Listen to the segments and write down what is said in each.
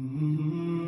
Mm-hmm.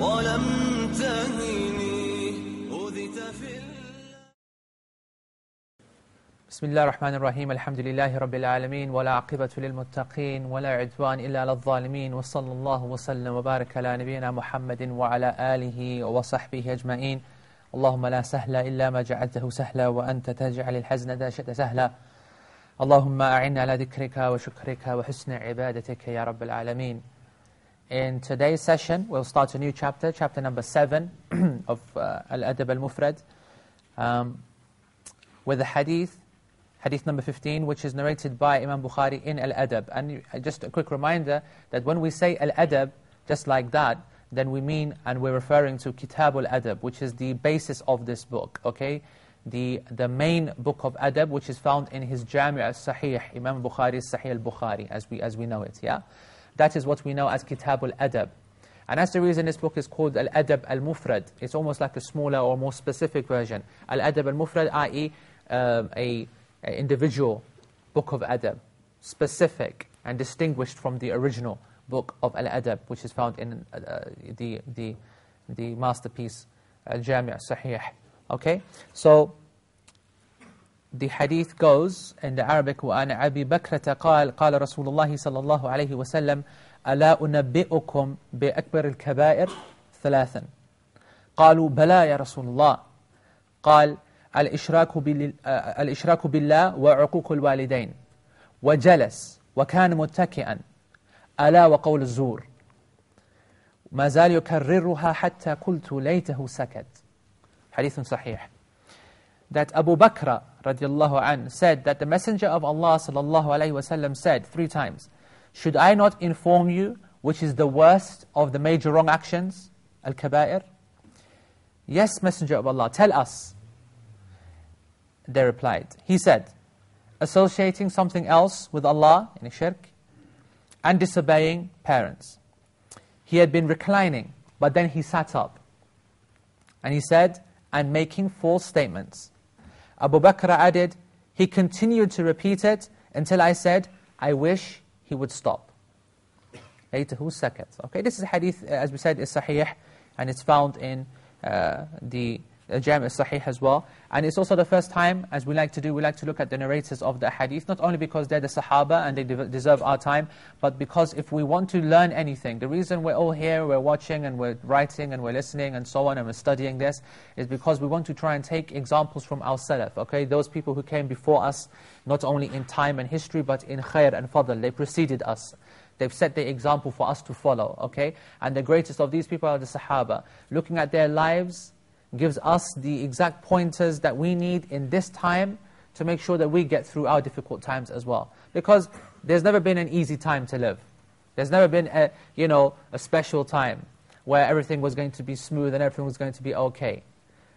ولم تهني اوذيت في بسم الله الرحمن الرحيم الحمد لله رب العالمين ولا عقبة للمتقين ولا عدوان إلا على الظالمين وصلى الله وسلم وبارك على نبينا محمد وعلى آله وصحبه أجمعين اللهم لا سهل إلا ما جعلته سهلا وأنت تجعل الحزن إذا شئت سهلا اللهم أعنا على ذكرك وشكرك وحسن عبادتك يا رب العالمين In today's session, we'll start a new chapter, chapter number 7 of uh, Al-Adab al-Mufrad, um, with a hadith, hadith number 15, which is narrated by Imam Bukhari in Al-Adab. And uh, just a quick reminder that when we say Al-Adab, just like that, then we mean, and we're referring to Kitab al-Adab, which is the basis of this book, okay? The, the main book of Adab, which is found in his Jami' al-Sahih, Imam Bukhari's Sahih al-Bukhari, as we, as we know it, yeah? That is what we know as Kitab al-Adab. And that's the reason this book is called Al-Adab al-Mufrad. It's almost like a smaller or more specific version. Al-Adab al-Mufrad, i.e. um, a, individual book of adab, specific and distinguished from the original book of Al-Adab, which is found in uh, the, the, the masterpiece, Al-Jami' Sahih. Okay? So, the hadith goes in the Arabic وَأَنَ أَبِي بَكْرَةَ قال قال رسول الله صلى الله عليه وسلم ألا أنبئكم بأكبر الكبائر ثلاثا قالوا بلى يا رسول الله قال الإشراك, بال... الإشراك بالله وعقوق الوالدين وجلس وكان متكئا ألا وقول الزور ما زال يكررها حتى قلت ليته سكت حديث صحيح that Abu Bakr radiallahu an said that the Messenger of Allah sallallahu alayhi wasallam said three times, Should I not inform you which is the worst of the major wrong actions, al-kaba'ir? Yes, Messenger of Allah, tell us. They replied. He said, associating something else with Allah, in shirk, and disobeying parents. He had been reclining, but then he sat up. And he said, and making false statements. Abu Bakr added, he continued to repeat it until I said, I wish he would stop. Later, sakat. Okay, this is hadith, as we said, is sahih, and it's found in uh, the uh, Jami' Sahih as well. And it's also the first time, as we like to do, we like to look at the narrators of the hadith, not only because they're the Sahaba and they de- deserve our time, but because if we want to learn anything, the reason we're all here, we're watching and we're writing and we're listening and so on, and we're studying this, is because we want to try and take examples from our Salaf, okay? Those people who came before us, not only in time and history, but in khair and fadl, they preceded us. They've set the example for us to follow, okay? And the greatest of these people are the Sahaba. Looking at their lives gives us the exact pointers that we need in this time to make sure that we get through our difficult times as well. Because there's never been an easy time to live. There's never been a, you know, a special time where everything was going to be smooth and everything was going to be okay.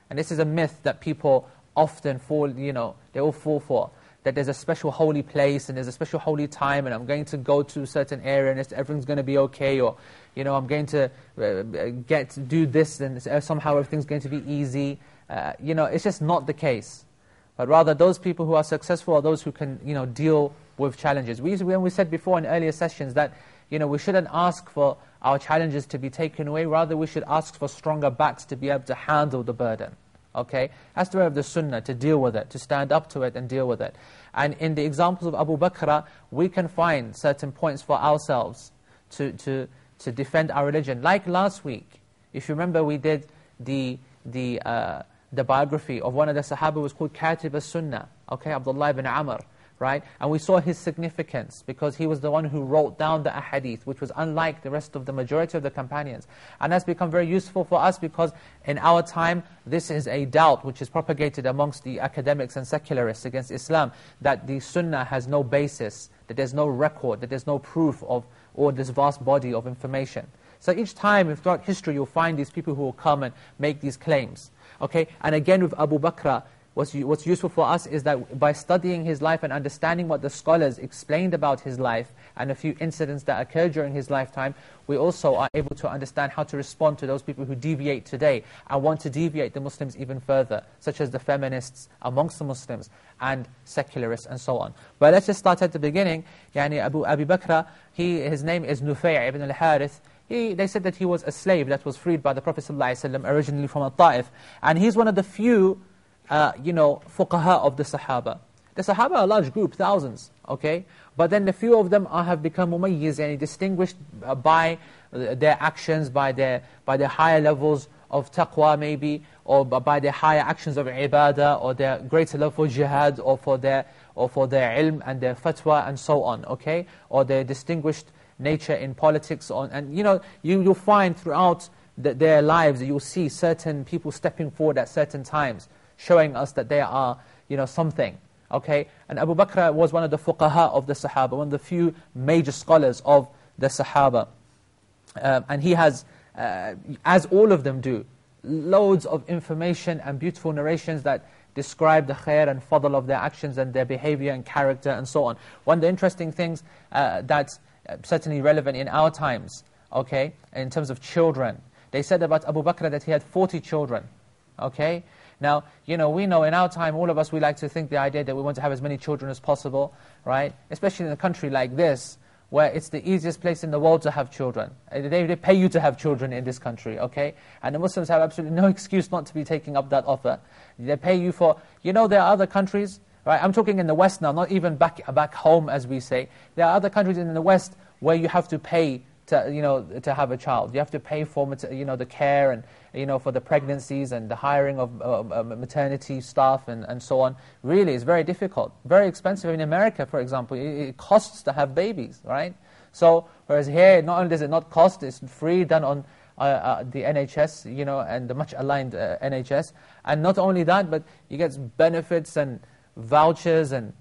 And this is a myth that people often fall, you know, they all fall for. That there's a special holy place and there's a special holy time and I'm going to go to a certain area and everything's going to be okay or, you know, I'm going to uh, get do this and somehow everything's going to be easy. Uh, you know, it's just not the case. but rather those people who are successful are those who can you know, deal with challenges. We, when we said before in earlier sessions that you know, we shouldn't ask for our challenges to be taken away, rather we should ask for stronger backs to be able to handle the burden. Okay? That's the way of the sunnah, to deal with it, to stand up to it and deal with it. And in the examples of Abu Bakr, we can find certain points for ourselves to, to, to defend our religion. Like last week, if you remember we did the, the, uh, the biography of one of the Sahaba was called Katib as-Sunnah, okay, Abdullah ibn Amr right? And we saw his significance because he was the one who wrote down the ahadith, which was unlike the rest of the majority of the companions. And that's become very useful for us because in our time, this is a doubt which is propagated amongst the academics and secularists against Islam, that the sunnah has no basis, that there's no record, that there's no proof of all this vast body of information. So each time throughout history you'll find these people who will come and make these claims. Okay? And again with Abu Bakr, What's, what's useful for us is that by studying his life and understanding what the scholars explained about his life and a few incidents that occurred during his lifetime, we also are able to understand how to respond to those people who deviate today and want to deviate the Muslims even further, such as the feminists amongst the Muslims and secularists and so on. But let's just start at the beginning. Yani Abu Abi Bakr, he, his name is Nufay' ibn al-Harith. He, they said that he was a slave that was freed by the Prophet ﷺ originally from al-Ta'if. And he's one of the few uh, you know, fuqaha of the Sahaba. The Sahaba are a large group, thousands, okay? But then a few of them are, have become mumayyiz, and distinguished uh, by their actions, by their, by their higher levels of taqwa maybe, or by their higher actions of ibadah, or their greater love for jihad, or for their, or for their ilm and their fatwa, and so on, okay? Or their distinguished nature in politics, on, and you know, you, you'll find throughout the, their lives, you'll see certain people stepping forward at certain times, showing us that they are you know, something. Okay? And Abu Bakr was one of the fuqaha of the Sahaba, one of the few major scholars of the Sahaba. Um, and he has, uh, as all of them do, loads of information and beautiful narrations that describe the khair and fadl of their actions and their behavior and character and so on. One of the interesting things uh, that's certainly relevant in our times, okay, in terms of children, they said about Abu Bakr that he had 40 children, okay? Now, you know, we know in our time, all of us, we like to think the idea that we want to have as many children as possible, right? Especially in a country like this, where it's the easiest place in the world to have children. Uh, they, they pay you to have children in this country, okay? And the Muslims have absolutely no excuse not to be taking up that offer. They pay you for, you know, there are other countries, right? I'm talking in the West now, not even back, back home, as we say. There are other countries in the West where you have to pay to, you know, to have a child. You have to pay for, you know, the care and, you know, for the pregnancies and the hiring of uh, maternity staff and, and so on, really is very difficult. Very expensive. In America, for example, it, it costs to have babies, right? So, whereas here, not only does it not cost, it's free, done on uh, uh, the NHS, you know, and the much aligned uh, NHS. And not only that, but you get benefits and vouchers and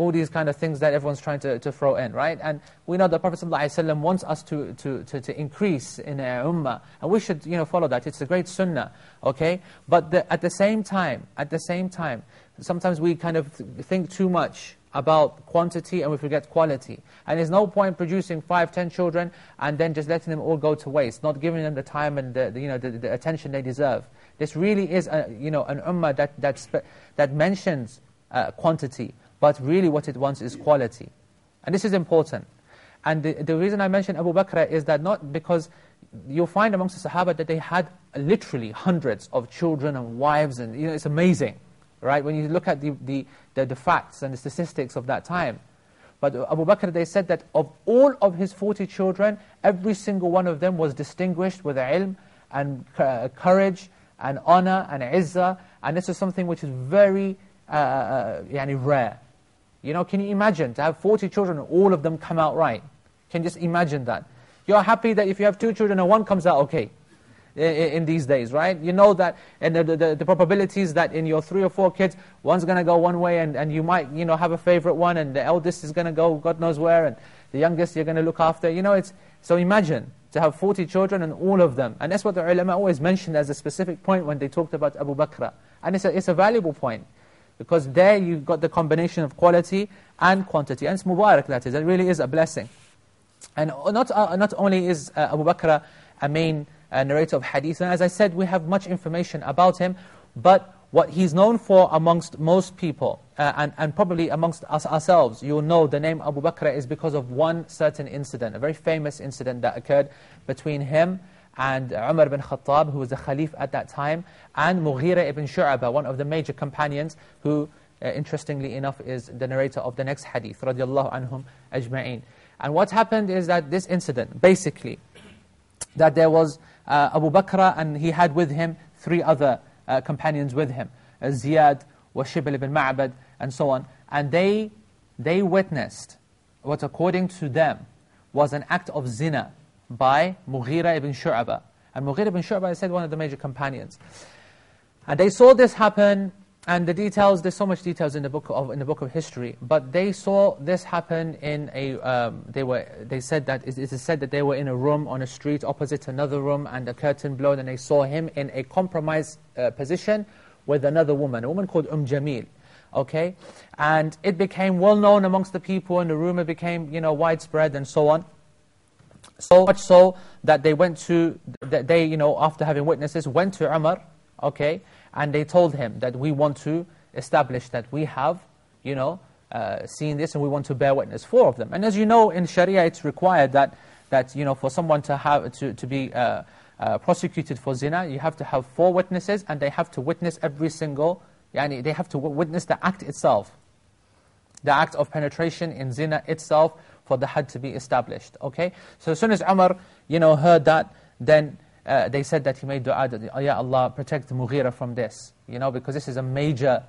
all these kind of things that everyone's trying to, to throw in, right? And we know that Prophet ﷺ wants us to, to, to, to, increase in our ummah, and we should you know, follow that. It's a great sunnah, okay? But the, at the same time, at the same time, sometimes we kind of think too much about quantity and we forget quality. And there's no point producing five, ten children and then just letting them all go to waste, not giving them the time and the, the you know, the, the, attention they deserve. This really is a, you know, an ummah that, that, that mentions uh, quantity, but really what it wants is quality. And this is important. And the, the reason I mention Abu Bakr is that not because you'll find amongst the Sahaba that they had literally hundreds of children and wives, and you know, it's amazing, right? When you look at the, the, the, the facts and the statistics of that time. But Abu Bakr, they said that of all of his 40 children, every single one of them was distinguished with ilm and courage and honor and izzah. And this is something which is very uh, uh, uh rare. You know, can you imagine to have 40 children and all of them come out right? Can you just imagine that? You're happy that if you have two children and one comes out okay in, these days, right? You know that, and the, the, the, probabilities that in your three or four kids, one's going to go one way and, and you might, you know, have a favorite one and the eldest is going to go God knows where and the youngest you're going to look after. You know, it's, so imagine to have 40 children and all of them. And that's what the ulama always mentioned as a specific point when they talked about Abu Bakr. And it's a, it's a valuable point. Because there you've got the combination of quality and quantity. And it's mubarak, that is. It really is a blessing. And not, uh, not only is uh, Abu Bakr a main uh, narrator of hadith, and as I said, we have much information about him, but what he's known for amongst most people, uh, and, and probably amongst us ourselves, you'll know the name Abu Bakr is because of one certain incident, a very famous incident that occurred between him and Umar ibn Khattab, who was the Khalif at that time, and Mughira ibn Shu'aba, one of the major companions, who, uh, interestingly enough, is the narrator of the next hadith, radiallahu anhum ajma'in. And what happened is that this incident, basically, that there was uh, Abu Bakr and he had with him three other uh, companions with him, uh, Ziyad, wa Shibl ibn Ma'bad, and so on. And they, they witnessed what according to them was an act of zina by Mughira ibn Shu'aba. And Mughira ibn Shu'aba is said one of the major companions. And they saw this happen, and the details, there's so much details in the book of, in the book of history, but they saw this happen in a, um, they, were, they said that, it is said that they were in a room on a street opposite another room, and a curtain blown, and they saw him in a compromised uh, position with another woman, a woman called Umm Jamil. Okay? And it became well known amongst the people, and the rumor became, you know, widespread and so on. So much so that they went to, that they, you know, after having witnesses, went to Umar, okay, and they told him that we want to establish that we have, you know, uh, seen this and we want to bear witness, four of them. And as you know, in Sharia it's required that, that you know, for someone to, have, to, to be uh, uh, prosecuted for zina, you have to have four witnesses and they have to witness every single, yani they have to witness the act itself. The act of penetration in zina itself for the had to be established. Okay? So as soon as Umar, you know, heard that, then uh, they said that he made dua, that, oh, Ya Allah, protect Mughira from this. You know, because this is a major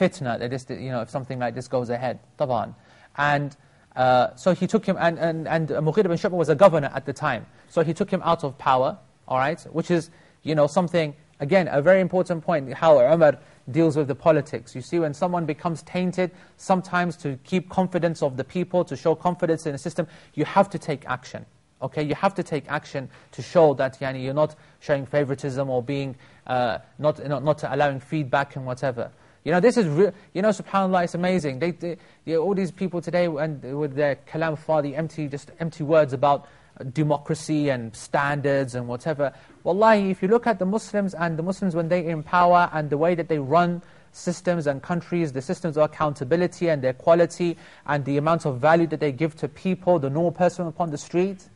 fitna, that this, you know, if something like this goes ahead. Taban. And uh, so he took him, and, and, and Mughira bin Shu'bah was a governor at the time. So he took him out of power, all right? Which is, you know, something, again, a very important point, how Umar deals with the politics. You see, when someone becomes tainted, sometimes to keep confidence of the people, to show confidence in the system, you have to take action. Okay, you have to take action to show that yani, you're not showing favoritism or being uh, not, not not allowing feedback and whatever. You know, this is you know, Subhanallah, it's amazing. They, they all these people today and with their kalam fadi, empty just empty words about democracy and standards and whatever. Wallahi, if you look at the Muslims and the Muslims when they in power and the way that they run systems and countries, the systems of accountability and their quality and the amount of value that they give to people, the normal person upon the street,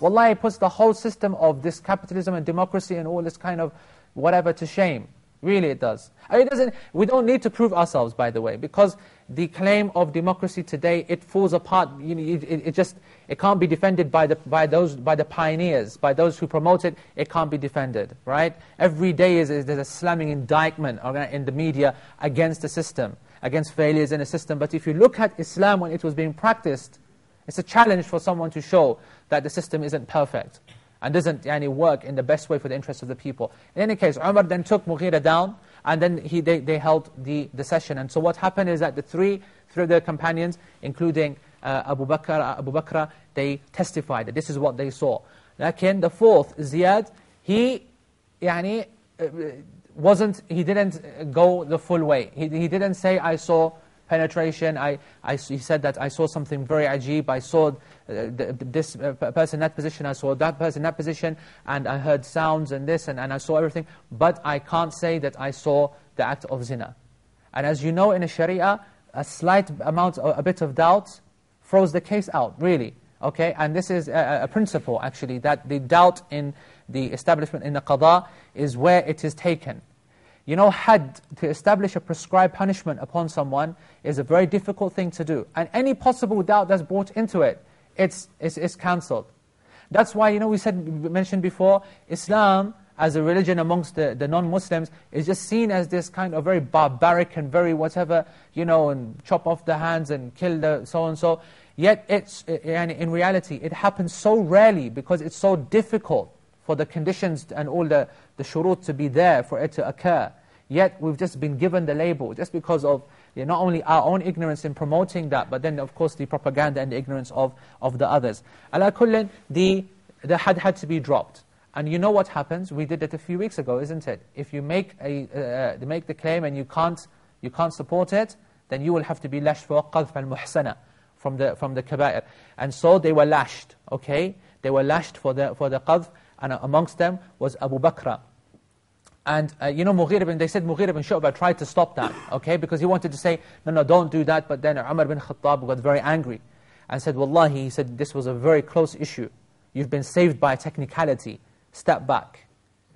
Wallahi, it puts the whole system of this capitalism and democracy and all this kind of whatever to shame. Really it does. it doesn't, we don't need to prove ourselves, by the way, because the claim of democracy today, it falls apart. You know, it, it, just, it can't be defended by the, by, those, by the pioneers, by those who promote it, it can't be defended, right? Every day is, is, there's a slamming indictment in the media against the system, against failures in the system. But if you look at Islam when it was being practiced, it's a challenge for someone to show that the system isn't perfect and doesn't yani, work in the best way for the interests of the people. In any case, Umar then took Mughira down, and then he, they, they held the, the session. And so what happened is that the three, three of their companions, including uh, Abu, Bakr, uh, Abu Bakr, they testified that this is what they saw. Lakin the fourth, Ziyad, he yani, uh, wasn't, he didn't go the full way. He, he didn't say, I saw penetration. I, I, he said that I saw something very ajib. I saw uh, this uh, person that position. I saw that person that position. And I heard sounds and this and, and I saw everything. But I can't say that I saw the act of zina. And as you know in a sharia, a slight amount, a bit of doubt throws the case out, really. Okay, and this is a, a principle actually, that the doubt in the establishment in the qada is where it is taken. You know, had to establish a prescribed punishment upon someone is a very difficult thing to do. And any possible doubt that's brought into it, it's, it's, it's cancelled. That's why, you know, we said, mentioned before, Islam as a religion amongst the, the non-Muslims is just seen as this kind of very barbaric and very whatever, you know, and chop off the hands and kill the so-and-so. Yet, it's, eh, eh, in reality, it happens so rarely because it's so difficult for the conditions and all the, the shurut to be there for it to occur. Yet we've just been given the label just because of you know, not only our own ignorance in promoting that, but then of course the propaganda and the ignorance of, of the others. Ala kullin, the, the had had to be dropped. And you know what happens? We did it a few weeks ago, isn't it? If you make, a, uh, make the claim and you can't, you can't support it, then you will have to be lashed for qadf al-muhsana from the, from the kaba'ir. And so they were lashed, okay? They were lashed for the, for the qadf, and amongst them was Abu Bakr And uh, you know, Mughir ibn, they said Mughir ibn Shu'bah tried to stop that, okay? Because he wanted to say, no, no, don't do that. But then Umar bin Khattab got very angry and said, Wallahi, he said, this was a very close issue. You've been saved by technicality. Step back.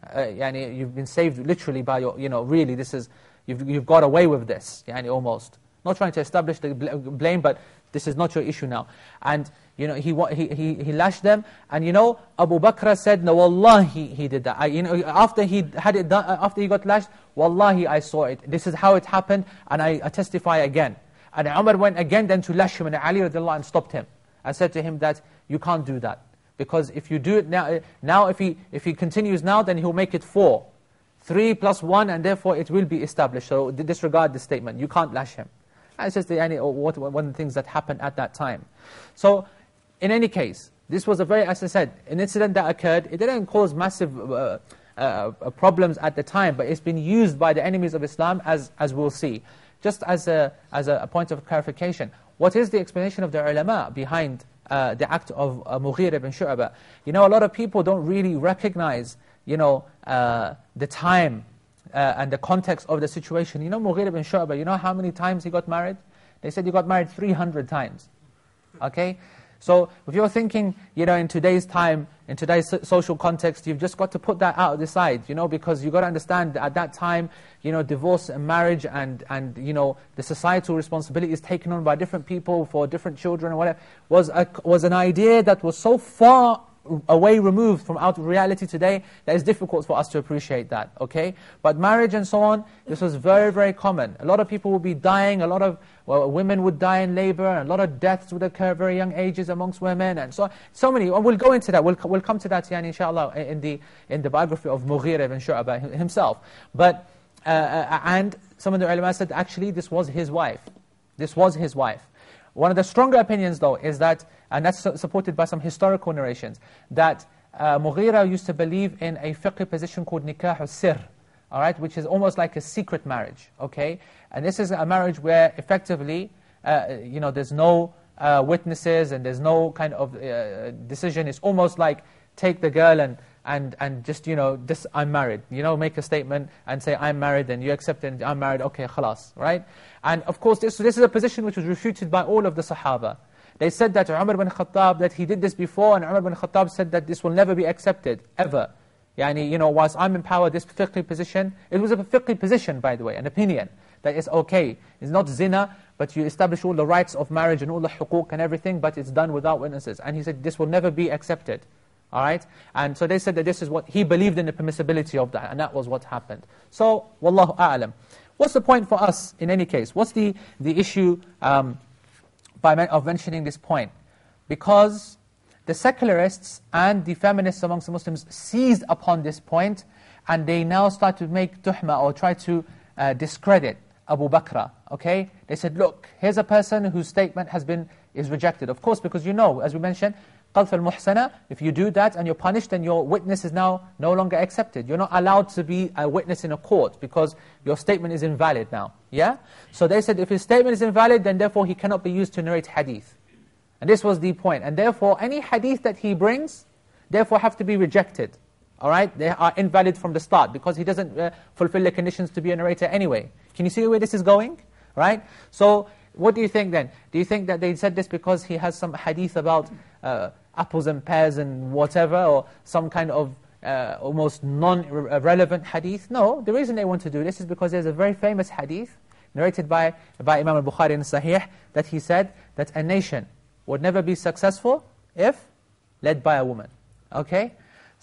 Uh, yani, you've been saved literally by your, you know, really, this is, you've, you've got away with this, yani, almost. Not trying to establish the blame, but this is not your issue now. And you know, he, he, he, he lashed them. And you know, Abu Bakr said, no, Wallahi, he did that. I, you know, after he had it done, after he got lashed, Wallahi, I saw it. This is how it happened, and I, I testify again. And Umar went again then to lash him, and Ali radiallahu anh stopped him. And said to him that, you can't do that. Because if you do it now, now if he, if he continues now, then he'll make it four. Three plus one, and therefore it will be established. So disregard the statement. You can't lash him. That's just the, what, one of the things that happened at that time. So in any case, this was a very, as I said, an incident that occurred. It didn't cause massive uh, uh, uh, problems at the time, but it's been used by the enemies of Islam, as, as we'll see. Just as a, as a point of clarification, what is the explanation of the ulama behind uh, the act of uh, Mughir ibn Shu'bah? You know, a lot of people don't really recognize, you know, uh, the time uh, and the context of the situation. You know Mughir ibn Shu'bah, you know how many times he got married? They said he got married 300 times. Okay? So if you're thinking, you know, in today's time, in today's social context, you've just got to put that out of the side, you know, because you've got to understand that at that time, you know, divorce and marriage and, and you know, the societal responsibilities taken on by different people for different children or whatever, was, a, was an idea that was so far away removed from out reality today that it's difficult for us to appreciate that, okay? But marriage and so on, this was very, very common. A lot of people would be dying, a lot of well, women would die in labor, a lot of deaths would occur at very young ages amongst women, and so so many. We'll go into that, we'll, we'll come to that, yani, inshallah, in the, in the biography of Mughir ibn Shu'abah himself. But, uh, uh, and some of the ulama said, actually, this was his wife. This was his wife. One of the stronger opinions, though, is that and that's supported by some historical narrations, that uh, Mughira used to believe in a fiqh position called nikah al-sir, all right, which is almost like a secret marriage, okay? And this is a marriage where effectively, uh, you know, there's no uh, witnesses and there's no kind of uh, decision. It's almost like take the girl and, and, and just, you know, this, I'm married. You know, make a statement and say, I'm married, and you accept it, I'm married, okay, khalas, right? And of course, this, this is a position which was refuted by all of the Sahaba. They said that Umar bin Khattab, that he did this before, and Umar bin Khattab said that this will never be accepted, ever. Yani, you know, whilst I'm in power, this fiqh position, it was a fiqh position, by the way, an opinion, that it's okay. It's not zina, but you establish all the rights of marriage and all the huquq and everything, but it's done without witnesses. And he said, this will never be accepted. All right? And so they said that this is what, he believed in the permissibility of that, and that was what happened. So, wallahu a'lam. What's the point for us, in any case? What's the, the issue um, by, of mentioning this point. Because the secularists and the feminists amongst the Muslims seized upon this point and they now start to make tuhma or try to uh, discredit Abu Bakr. Okay? They said, look, here's a person whose statement has been is rejected. Of course, because you know, as we mentioned, قَذْفَ الْمُحْسَنَةِ If you do that and you're punished, then your witness is now no longer accepted. You're not allowed to be a witness in a court because your statement is invalid now. Yeah? So they said if his statement is invalid, then therefore he cannot be used to narrate hadith. And this was the point. And therefore, any hadith that he brings, therefore have to be rejected. All right? They are invalid from the start because he doesn't uh, fulfill the conditions to be a narrator anyway. Can you see where this is going? Right? So, what do you think then? Do you think that they said this because he has some hadith about uh, apples and pears and whatever, or some kind of uh, almost non-relevant hadith. No, the reason they want to do this is because there's a very famous hadith narrated by, by Imam al-Bukhari in Sahih that he said that a nation would never be successful if led by a woman. Okay?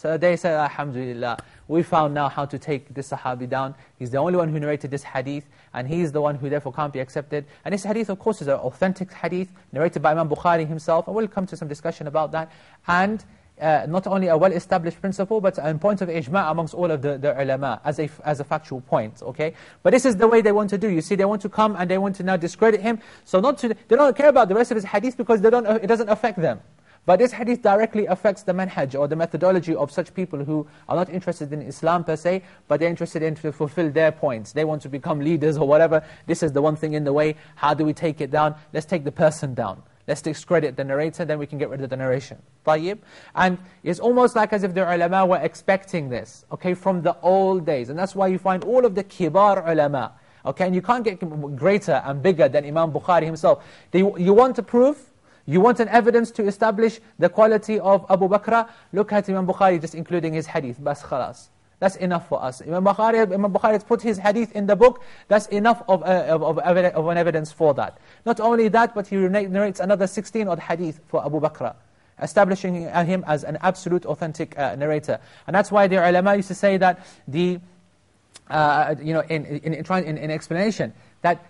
So they said, Alhamdulillah, we found now how to take this Sahabi down. He's the only one who narrated this hadith, and he's the one who therefore can't be accepted. And this hadith, of course, is an authentic hadith, narrated by Imam Bukhari himself, and we'll come to some discussion about that. And uh, not only a well-established principle, but a point of ijma' amongst all of the, the ulama, as a, as a factual point, okay? But this is the way they want to do. You see, they want to come and they want to now discredit him. So not to, they don't care about the rest of his hadith because they don't, it doesn't affect them. But this hadith directly affects the manhaj or the methodology of such people who are not interested in Islam per se, but they're interested in to fulfill their points. They want to become leaders or whatever. This is the one thing in the way. How do we take it down? Let's take the person down. Let's discredit the narrator, then we can get rid of the narration. طيب? And it's almost like as if the ulama were expecting this, okay, from the old days. And that's why you find all of the kibar ulama, okay, and you can't get greater and bigger than Imam Bukhari himself. you want to prove, you want an evidence to establish the quality of Abu Bakr, look at Imam Bukhari just including his hadith, bas khalas. That's enough for us. Imam Bukhari, Imam Bukhari put his hadith in the book. That's enough of, uh, of, of, of, an evidence for that. Not only that, but he narrates another 16 odd hadith for Abu Bakr, establishing him as an absolute authentic uh, narrator. And that's why the ulama used to say that the, uh, you know, in, in, in, in, in explanation, that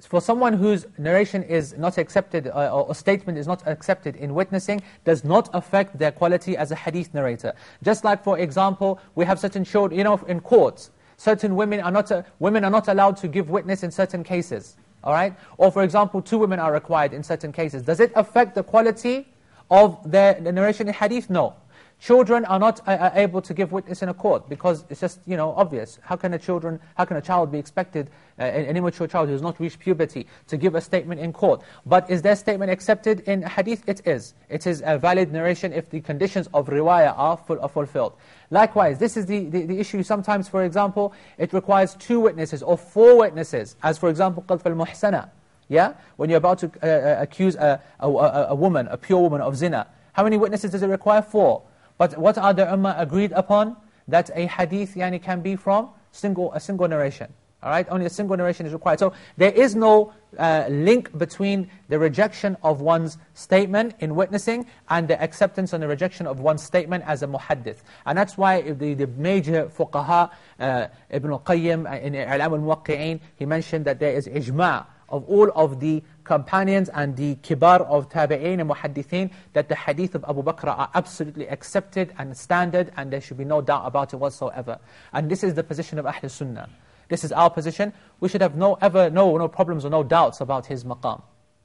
for someone whose narration is not accepted uh, or, statement is not accepted in witnessing does not affect their quality as a hadith narrator. Just like, for example, we have certain children, you know, in courts, certain women are not, uh, women are not allowed to give witness in certain cases. All right? Or for example, two women are required in certain cases. Does it affect the quality of their narration in hadith? No. Children are not uh, able to give witness in a court because it's just, you know, obvious. How can a children, how can a child be expected, uh, an immature child who has not reached puberty, to give a statement in court? But is their statement accepted in hadith? It is. It is a valid narration if the conditions of riwayah are, full, are fulfilled. Likewise, this is the, the, the, issue sometimes, for example, it requires two witnesses or four witnesses, as for example, قَذْفَ الْمُحْسَنَةِ yeah? When you're about to uh, uh, accuse a, a, a, a woman, a pure woman of zina, how many witnesses does it require? Four. But what are the ummah agreed upon? That a hadith yani, can be from single, a single narration. All right, only a single narration is required. So there is no uh, link between the rejection of one's statement in witnessing and the acceptance and the rejection of one's statement as a muhaddith. And that's why the, the major fuqaha, uh, Ibn al-Qayyim, uh, in I'lam al-Muwaqqi'in, he mentioned that there is ijma' of all of the companions and the kibar of tabi'in and muhaddithin that the hadith of Abu Bakr are absolutely accepted and standard and there should be no doubt about it whatsoever. And this is the position of Ahl Sunnah. This is our position. We should have no ever no no problems or no doubts about his maqam.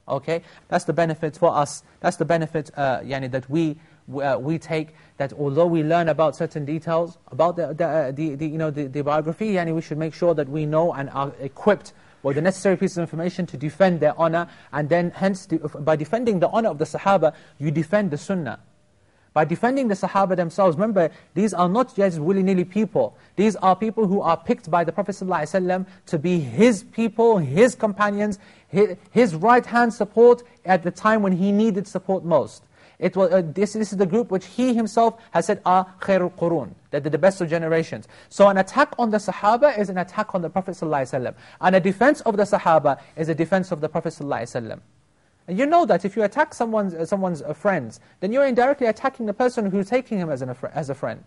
Okay? That's the benefit for us. That's the benefit uh, yani, that we uh, we take that although we learn about certain details about the, the, uh, the, the, you know, the, the biography, yani we should make sure that we know and are equipped or the necessary pieces of information to defend their honor, and then hence, by defending the honor of the Sahaba, you defend the Sunnah. By defending the Sahaba themselves, remember, these are not just willy-nilly people. These are people who are picked by the Prophet ﷺ to be his people, his companions, his, right-hand support at the time when he needed support most. It was, uh, this, this is the group which he himself has said are khairul qurun, that the best of generations. So an attack on the Sahaba is an attack on the Prophet ﷺ. And a defense of the Sahaba is a defense of the Prophet ﷺ. And you know that if you attack someone's, uh, someone's uh, friends, then you're indirectly attacking the person who's taking him as, an, as a friend.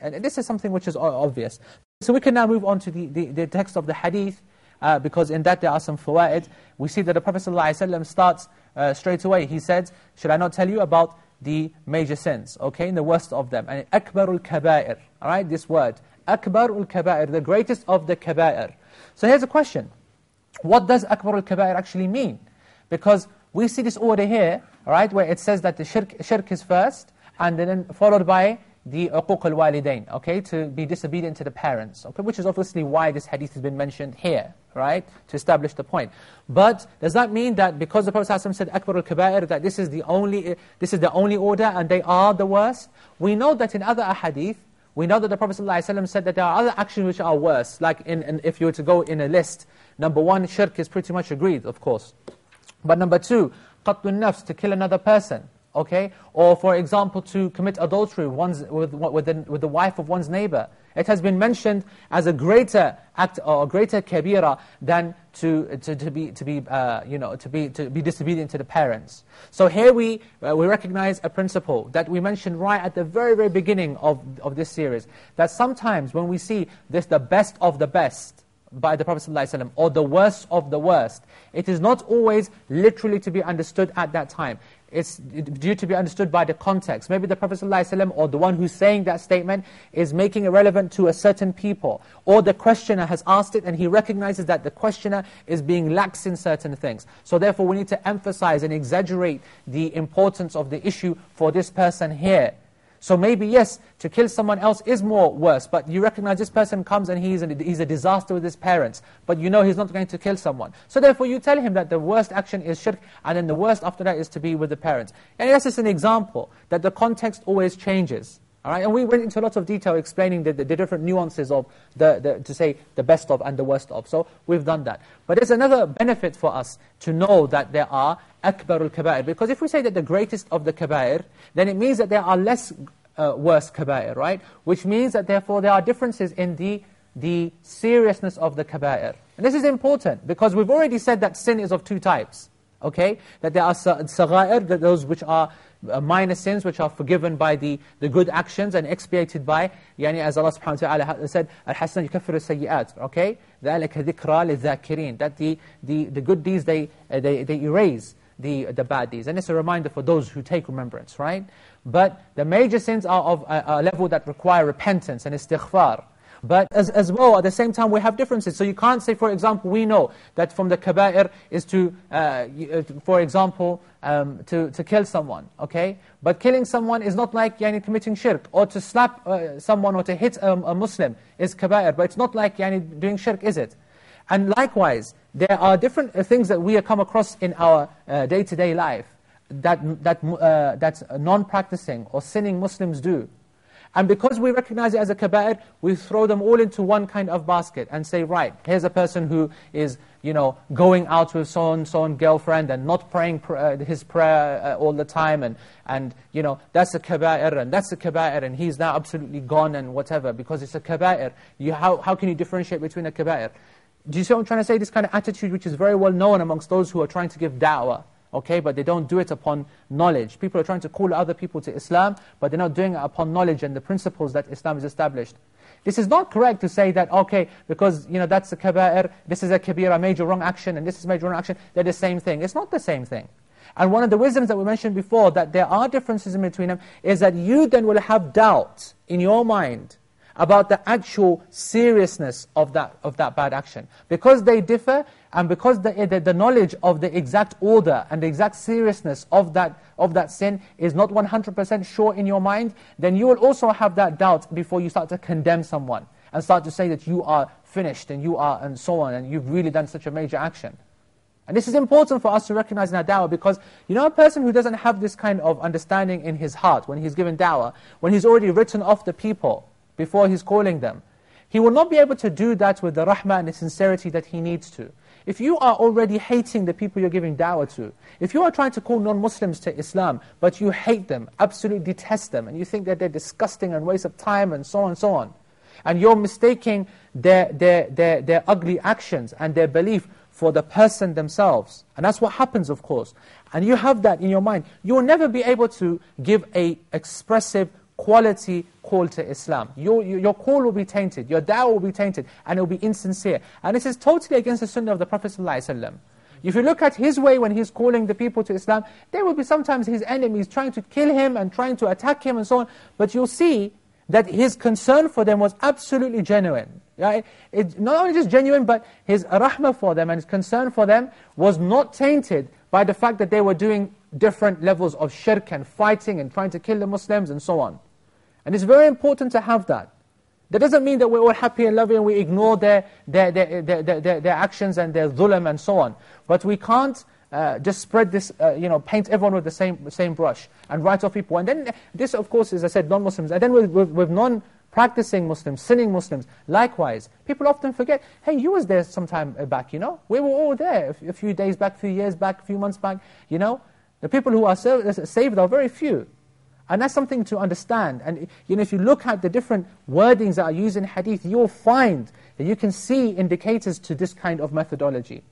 And this is something which is obvious. So we can now move on to the, the, the text of the hadith, uh, because in that there are some fawaid. We see that the Prophet ﷺ starts uh, straight away. He said, should I not tell you about the major sins, okay, in the worst of them. And akbarul kabair, all right, this word. Akbarul kabair, the greatest of the kabair. So here's a question. What does akbarul kabair actually mean? Because we see this order here, all right, where it says that the shirk, shirk is first, and then followed by the uquq al-walidain, okay, to be disobedient to the parents, okay, which is obviously why this hadith has been mentioned here, right, to establish the point. But does that mean that because the Prophet ﷺ said akbar al-kaba'ir, that this is, the only, this is the only order and they are the worst? We know that in other ahadith, we know that the Prophet ﷺ said that there are other actions which are worse, like in, in, if you were to go in a list, number one, shirk is pretty much agreed, of course. But number two, qatlun nafs, to kill another person okay? Or for example, to commit adultery one's, with, with, the, with the wife of one's neighbor. It has been mentioned as a greater act or greater kabira than to, to, to be, to be, uh, you know, to be, to be disobedient to the parents. So here we, uh, we recognize a principle that we mentioned right at the very, very beginning of, of this series, that sometimes when we see this the best of the best, by the Prophet ﷺ, or the worst of the worst. It is not always literally to be understood at that time it's due to be understood by the context. Maybe the Prophet ﷺ or the one who's saying that statement is making it relevant to a certain people. Or the questioner has asked it and he recognizes that the questioner is being lax in certain things. So therefore we need to emphasize and exaggerate the importance of the issue for this person here. So maybe, yes, to kill someone else is more worse, but you recognize this person comes and he's, he's a disaster with his parents, but you know he's not going to kill someone. So therefore you tell him that the worst action is shirk, and then the worst after that is to be with the parents. And that's just an example, that the context always changes. All right? And we went into a lot of detail explaining the, the, the different nuances of, the, the, to say, the best of and the worst of. So we've done that. But there's another benefit for us to know that there are akbarul kabair. Because if we say that the greatest of the kabair, then it means that there are less uh, worse kabair, right? Which means that therefore there are differences in the, the seriousness of the kabair. And this is important because we've already said that sin is of two types. Okay? That there are saghair, those which are uh, minor sins which are forgiven by the, the good actions and expiated by, yani as Allah subhanahu wa ta'ala said, al-hasan yukaffiru sayyat, okay? ذَلَكَ ذِكْرَى لِلذَّاكِرِينَ That the, the, the good deeds, they, uh, they, they erase the, the bad deeds. And it's a reminder for those who take remembrance, right? But the major sins are of a, a level that require repentance and istighfar. but as, as well, at the same time, we have differences. So you can't say, for example, we know that from the kaba'ir is to, uh, uh, for example, um, to, to kill someone, okay? But killing someone is not like yani, committing shirk, or to slap uh, someone or to hit a, a Muslim is kaba'ir, but it's not like yani, doing shirk, is it? And likewise, there are different uh, things that we come across in our uh, day-to-day -day life that, that, uh, that non-practicing or sinning Muslims do. And because we recognize it as a kaba'ir, we throw them all into one kind of basket and say, right, here's a person who is you know, going out with so-and-so girlfriend and not praying pr uh, his prayer uh, all the time and, and, you know, that's a kaba'ir and that's a kaba'ir and he's now absolutely gone and whatever because it's a kaba'ir. You, how, how can you differentiate between a kaba'ir? Do you see what I'm trying to say? This kind of attitude which is very well known amongst those who are trying to give da'wah okay, but they don't do it upon knowledge. People are trying to call other people to Islam, but they're not doing it upon knowledge and the principles that Islam has established. This is not correct to say that, okay, because you know that's a kaba'ir, this is a kabira, major wrong action, and this is major wrong action, they're the same thing. It's not the same thing. And one of the wisdoms that we mentioned before, that there are differences in between them, is that you then will have doubt in your mind about the actual seriousness of that, of that bad action. Because they differ, and because the, the, the, knowledge of the exact order and the exact seriousness of that, of that sin is not 100% sure in your mind, then you will also have that doubt before you start to condemn someone and start to say that you are finished and you are and so on and you've really done such a major action. And this is important for us to recognize in our da'wah because, you know, a person who doesn't have this kind of understanding in his heart when he's given da'wah, when he's already written off the people before he's calling them, he will not be able to do that with the rahmah and the sincerity that he needs to. If you are already hating the people you're giving da'wah to, if you are trying to call non-Muslims to Islam, but you hate them, absolutely detest them, and you think that they're disgusting and waste of time and so on and so on, and you're mistaking their, their, their, their ugly actions and their belief for the person themselves. And that's what happens, of course. And you have that in your mind. You will never be able to give a expressive, quality call to Islam. Your, your call will be tainted, your da'wah will be tainted, and it will be insincere. And this is totally against the sunnah of the Prophet ﷺ. If you look at his way when he's calling the people to Islam, there will be sometimes his enemies trying to kill him and trying to attack him and so on. But you'll see that his concern for them was absolutely genuine. Right? It, not only just genuine, but his rahmah for them and his concern for them was not tainted by the fact that they were doing different levels of shirk and fighting and trying to kill the Muslims and so on. And it's very important to have that. That doesn't mean that we're all happy and loving and we ignore their, their, their, their, their, their actions and their dhulam and so on. But we can't uh, just spread this, uh, you know, paint everyone with the same, same brush and write off people. And then this, of course, as I said, non-Muslims. And then with, with, with non-practicing Muslims, sinning Muslims, likewise. People often forget, hey, you was there some time back, you know? We were all there a few days back, a few years back, a few months back, you know? The people who are saved are very few. And that's something to understand. And you know, if you look at the different wordings that are used in hadith, you'll find that you can see indicators to this kind of methodology.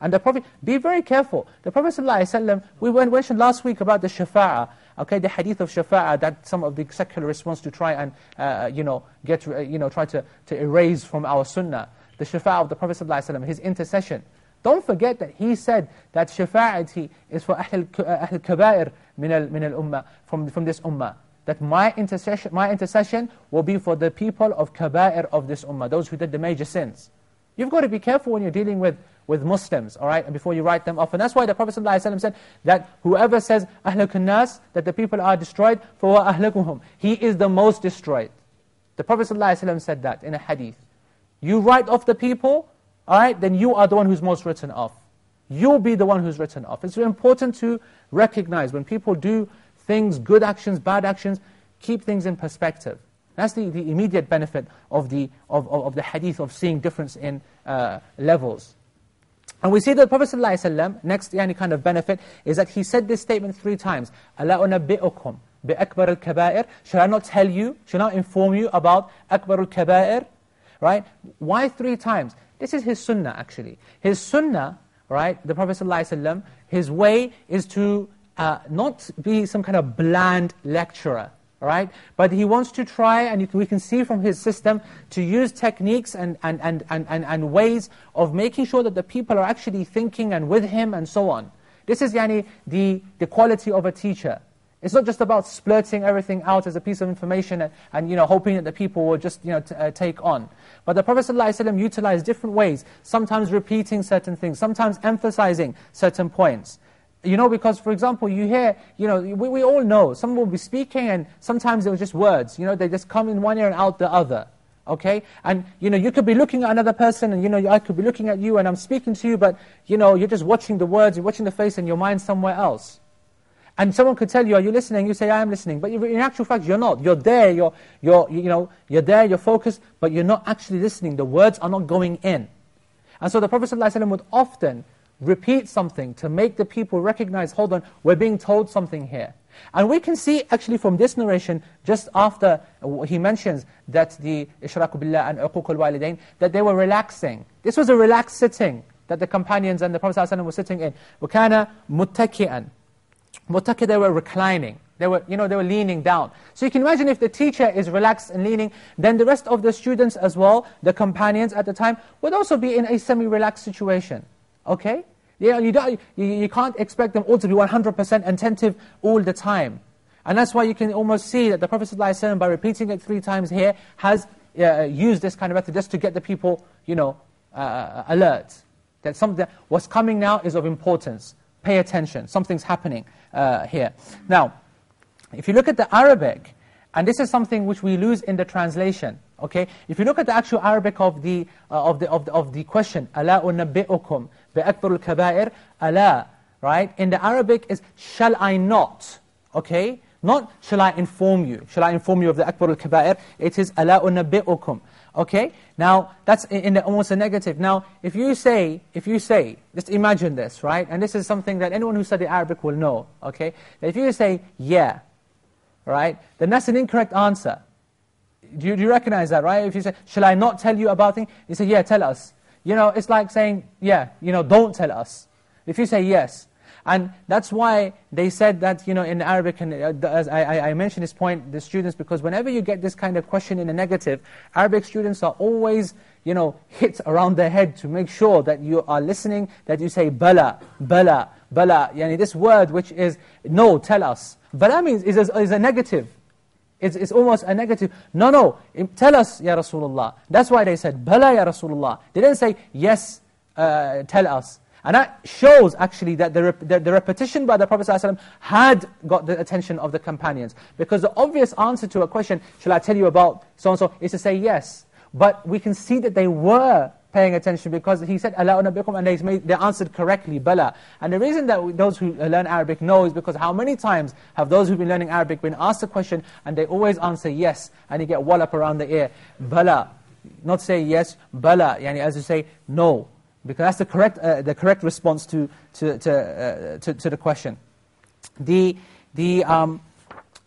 And the Prophet, be very careful. The Prophet ﷺ, we mentioned last week about the shafa'ah, okay, the hadith of shafa'ah that some of the secularists wants to try and, uh, you know, get, uh, you know, try to, to erase from our sunnah. The shafa'ah of the Prophet ﷺ, his intercession. Don't forget that he said that shafa'ati is for ahl kabair min al-ummah, from, from this ummah. That my intercession, my intercession will be for the people of kabair of this ummah, those who did the major sins. You've got to be careful when you're dealing with with Muslims, all right, and before you write them off. And that's why the Prophet ﷺ said that whoever says أَهْلَكُ النَّاسِ that the people are destroyed, فَهُوَ أَهْلَكُهُمْ He is the most destroyed. The Prophet ﷺ said that in a hadith. You write off the people, all right, then you are the one who's most written off. You'll be the one who's written off. It's important to recognize when people do things, good actions, bad actions, keep things in perspective. That's the, the immediate benefit of the, of, of, of the hadith, of seeing difference in uh, levels. And we see that the Prophet ﷺ, next any kind of benefit, is that he said this statement three times. أَلَا أُنَبِّئُكُمْ بِأَكْبَرِ الْكَبَائِرِ Shall I not tell you, shall I not inform you about أَكْبَرُ الْكَبَائِرِ Right? Why three times? This is his sunnah actually. His sunnah, right, the Prophet ﷺ, his way is to uh, not be some kind of bland lecturer right? But he wants to try, and we can see from his system, to use techniques and, and, and, and, and, and ways of making sure that the people are actually thinking and with him and so on. This is yani, the, the quality of a teacher. It's not just about splurting everything out as a piece of information and, and you know, hoping that the people will just you know, uh, take on. But the Prophet ﷺ utilized different ways, sometimes repeating certain things, sometimes emphasizing certain points. You know, because for example, you hear, you know, we, we all know, someone will be speaking and sometimes it was just words, you know, they just come in one ear and out the other. Okay? And, you know, you could be looking at another person and, you know, I could be looking at you and I'm speaking to you, but, you know, you're just watching the words, you're watching the face and your mind's somewhere else. And someone could tell you, are you listening? You say, I am listening. But in actual fact, you're not. You're there, you're, you're, you know, you're there, you're focused, but you're not actually listening. The words are not going in. And so the Prophet ﷺ would often repeat something to make the people recognize, hold on, we're being told something here. And we can see actually from this narration, just after he mentions that the Ishraku Billah and Uquq al-Walidain, that they were relaxing. This was a relaxed sitting that the companions and the Prophet ﷺ were sitting in. وَكَانَ مُتَّكِئًا Muttaki, they were reclining. They were, you know, they were leaning down. So you can imagine if the teacher is relaxed and leaning, then the rest of the students as well, the companions at the time, would also be in a semi-relaxed situation. Okay? Yeah, you, don't, you, you can't expect them all to be 100% attentive all the time. And that's why you can almost see that the Prophet ﷺ, by repeating it three times here, has uh, used this kind of method just to get the people, you know, uh, alert. That something, what's coming now is of importance. Pay attention, something's happening uh, here. Now, if you look at the Arabic, and this is something which we lose in the translation, okay? If you look at the actual Arabic of the, uh, of the, of the, of the question, أَلَا أُنَبِّئُكُمْ بِأَكْبَرُ الْكَبَائِرِ أَلَا Right? In the Arabic is, shall I not? Okay? Not, shall I inform you? Shall I inform you of the Akbar al-Kaba'ir? It is, أَلَا أُنَبِّئُكُمْ Okay? Now, that's in the, almost a negative. Now, if you say, if you say, just imagine this, right? And this is something that anyone who studied Arabic will know, okay? If you say, yeah, right? Then that's an incorrect answer. Do you, do you recognize that, right? If you say, shall I not tell you about things? You say, yeah, tell us. You know, it's like saying, yeah, you know, don't tell us. If you say yes, and that's why they said that, you know, in Arabic, and uh, as I, I mentioned this point, the students, because whenever you get this kind of question in a negative, Arabic students are always, you know, hit around their head to make sure that you are listening, that you say bala, bala, bala. Yani this word which is, no, tell us. Bala means, is a, is a negative. It's, it's almost a negative. No, no, tell us, Ya Rasulullah. That's why they said, Bala, Ya Rasulullah. They didn't say, yes, uh, tell us. And that shows actually that the, the, the, repetition by the Prophet ﷺ had got the attention of the companions. Because the obvious answer to a question, shall I tell you about so-and-so, is to say yes. But we can see that they were paying attention because he said, Ala unabbikum, and they, made, they answered correctly, Bala. And the reason that those who learn Arabic know is because how many times have those who've been learning Arabic been asked a question and they always answer yes, and you get wallop around the ear. Bala. Not say yes, Bala, yani as you say, no. Because that's the correct, uh, the correct response to, to, to, uh, to, to, the question. The, the, um,